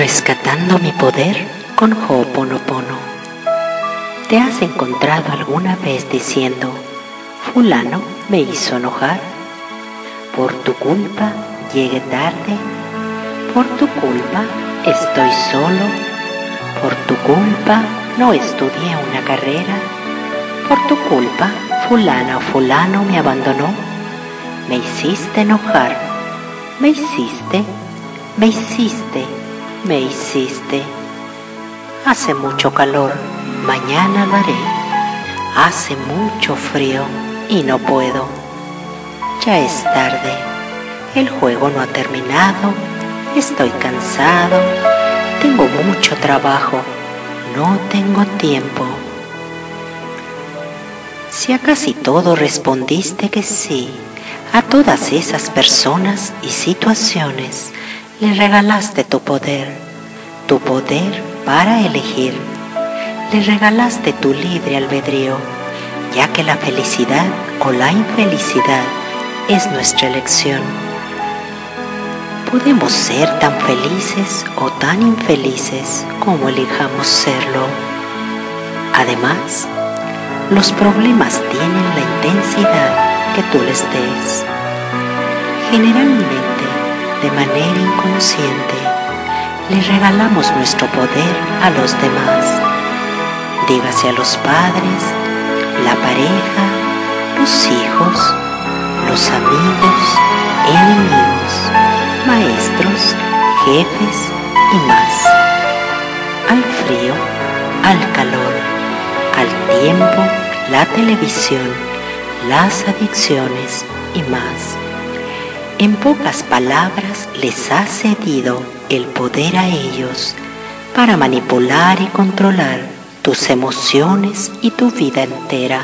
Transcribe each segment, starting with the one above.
rescatando mi poder con Ho'oponopono. ¿Te has encontrado alguna vez diciendo, fulano me hizo enojar? Por tu culpa llegué tarde, por tu culpa estoy solo, por tu culpa no estudié una carrera, por tu culpa fulana o fulano me abandonó, me hiciste enojar, me hiciste, me hiciste me hiciste. Hace mucho calor, mañana lo haré. Hace mucho frío y no puedo. Ya es tarde, el juego no ha terminado, estoy cansado, tengo mucho trabajo, no tengo tiempo. Si a casi todo respondiste que sí, a todas esas personas y situaciones, le regalaste tu poder, tu poder para elegir. Le regalaste tu libre albedrío, ya que la felicidad o la infelicidad es nuestra elección. Podemos ser tan felices o tan infelices como elijamos serlo. Además, los problemas tienen la intensidad que tú les des. Generalmente, de manera inconsciente, le regalamos nuestro poder a los demás, dígase a los padres, la pareja, los hijos, los amigos, enemigos, maestros, jefes y más. Al frío, al calor, al tiempo, la televisión, las adicciones y más en pocas palabras, les ha cedido el poder a ellos para manipular y controlar tus emociones y tu vida entera.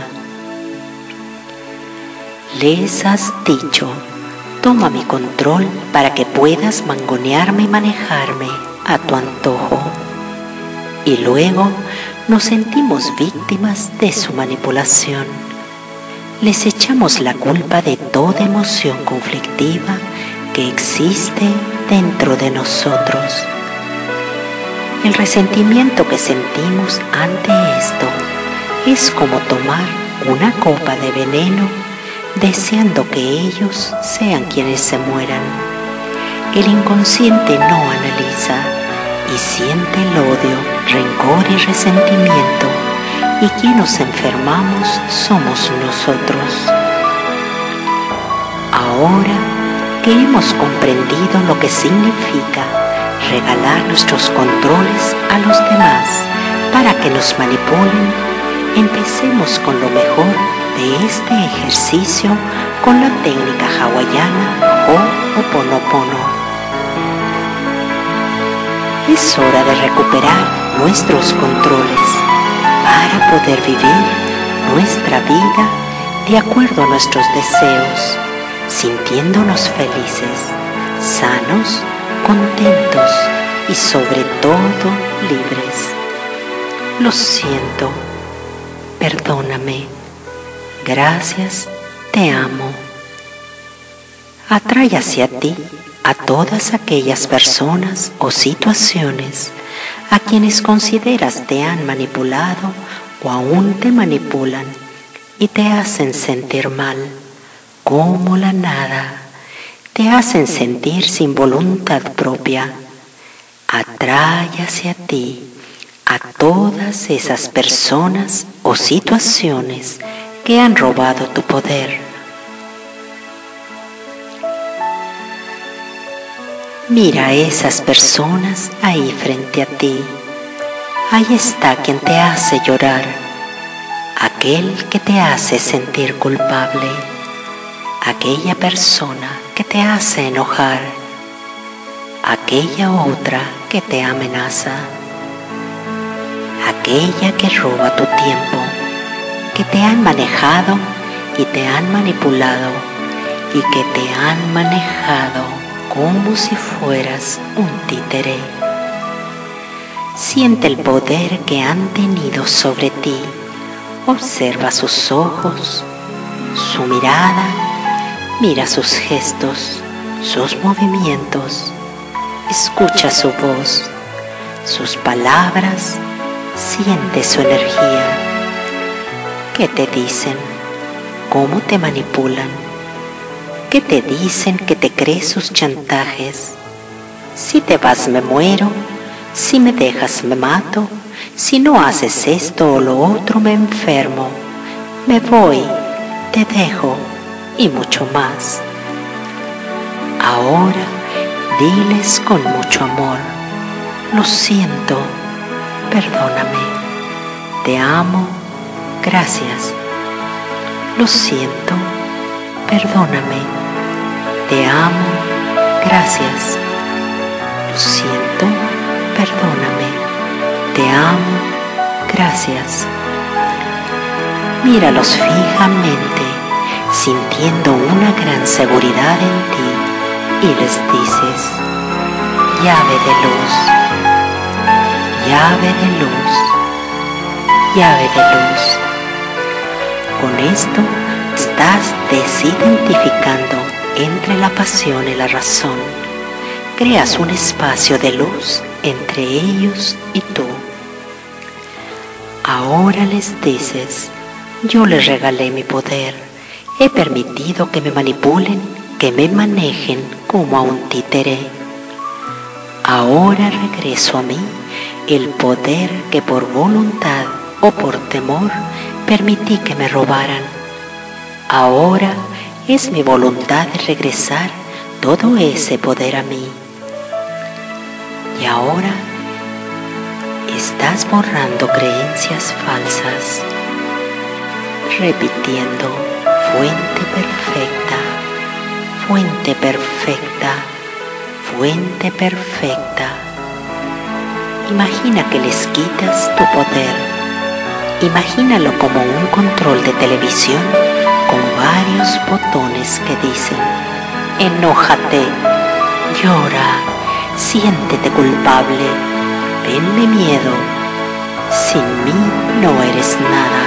Les has dicho, toma mi control para que puedas mangonearme y manejarme a tu antojo. Y luego nos sentimos víctimas de su manipulación les echamos la culpa de toda emoción conflictiva que existe dentro de nosotros. El resentimiento que sentimos ante esto es como tomar una copa de veneno deseando que ellos sean quienes se mueran. El inconsciente no analiza y siente el odio, rencor y resentimiento y quien nos enfermamos somos nosotros. Ahora que hemos comprendido lo que significa regalar nuestros controles a los demás para que nos manipulen, empecemos con lo mejor de este ejercicio con la técnica hawaiana o Oponopono. Es hora de recuperar nuestros controles para poder vivir nuestra vida de acuerdo a nuestros deseos, sintiéndonos felices, sanos, contentos y sobre todo libres. Lo siento, perdóname, gracias, te amo. Atrae hacia ti a todas aquellas personas o situaciones a quienes consideras te han manipulado o aún te manipulan y te hacen sentir mal, como la nada, te hacen sentir sin voluntad propia. Atrae hacia ti a todas esas personas o situaciones que han robado tu poder Mira a esas personas ahí frente a ti. Ahí está quien te hace llorar, aquel que te hace sentir culpable, aquella persona que te hace enojar, aquella otra que te amenaza, aquella que roba tu tiempo, que te han manejado y te han manipulado y que te han manejado como si fueras un títere. Siente el poder que han tenido sobre ti. Observa sus ojos, su mirada, mira sus gestos, sus movimientos, escucha su voz, sus palabras, siente su energía. ¿Qué te dicen? ¿Cómo te manipulan? ¿Qué te dicen que te crees sus chantajes? Si te vas me muero, si me dejas me mato, si no haces esto o lo otro me enfermo, me voy, te dejo y mucho más. Ahora diles con mucho amor, lo siento, perdóname, te amo, gracias. Lo siento, perdóname, te amo, gracias. Lo siento, perdóname, te amo, gracias. Míralos fijamente, sintiendo una gran seguridad en ti y les dices, llave de luz, llave de luz, llave de luz. Con esto estás desidentificando entre la pasión y la razón. Creas un espacio de luz entre ellos y tú. Ahora les dices, yo les regalé mi poder, he permitido que me manipulen, que me manejen como a un títere. Ahora regreso a mí el poder que por voluntad o por temor permití que me robaran. Ahora es mi voluntad regresar todo ese poder a mí. Y ahora estás borrando creencias falsas, repitiendo fuente perfecta fuente perfecta, fuente perfecta. Imagina que les quitas tu poder. Imagínalo como un control de televisión varios botones que dicen, enójate, llora, siéntete culpable, tenme miedo, sin mí no eres nada.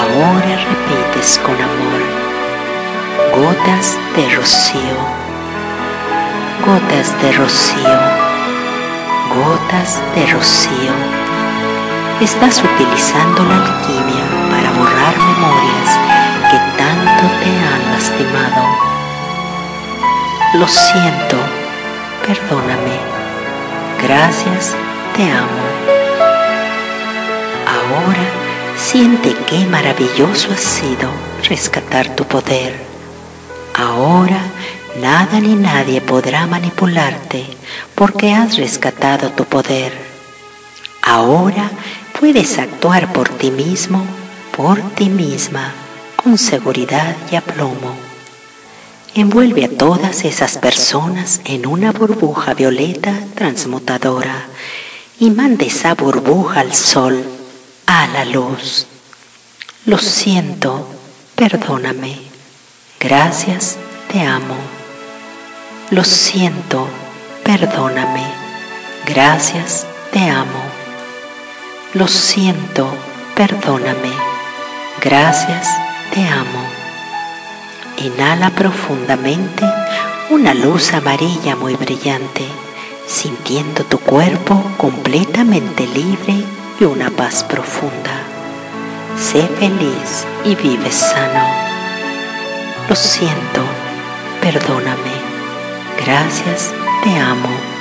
Ahora repites con amor gotas de rocío, gotas de rocío, gotas de rocío. Estás utilizando la alquimia borrar memorias que tanto te han lastimado. Lo siento, perdóname, gracias, te amo. Ahora siente qué maravilloso ha sido rescatar tu poder Ahora nada ni nadie podrá manipularte porque has rescatado tu poder. Ahora puedes actuar por ti mismo, por ti misma, con seguridad y aplomo. Envuelve a todas esas personas en una burbuja violeta transmutadora y manda esa burbuja al sol, a la luz. Lo siento, perdóname. Gracias, te amo. Lo siento, perdóname. Gracias, te amo. Lo siento, perdóname. Gracias, te amo. Inhala profundamente una luz amarilla muy brillante, sintiendo tu cuerpo completamente libre y una paz profunda. Sé feliz y vive sano. Lo siento, perdóname. Gracias, te amo.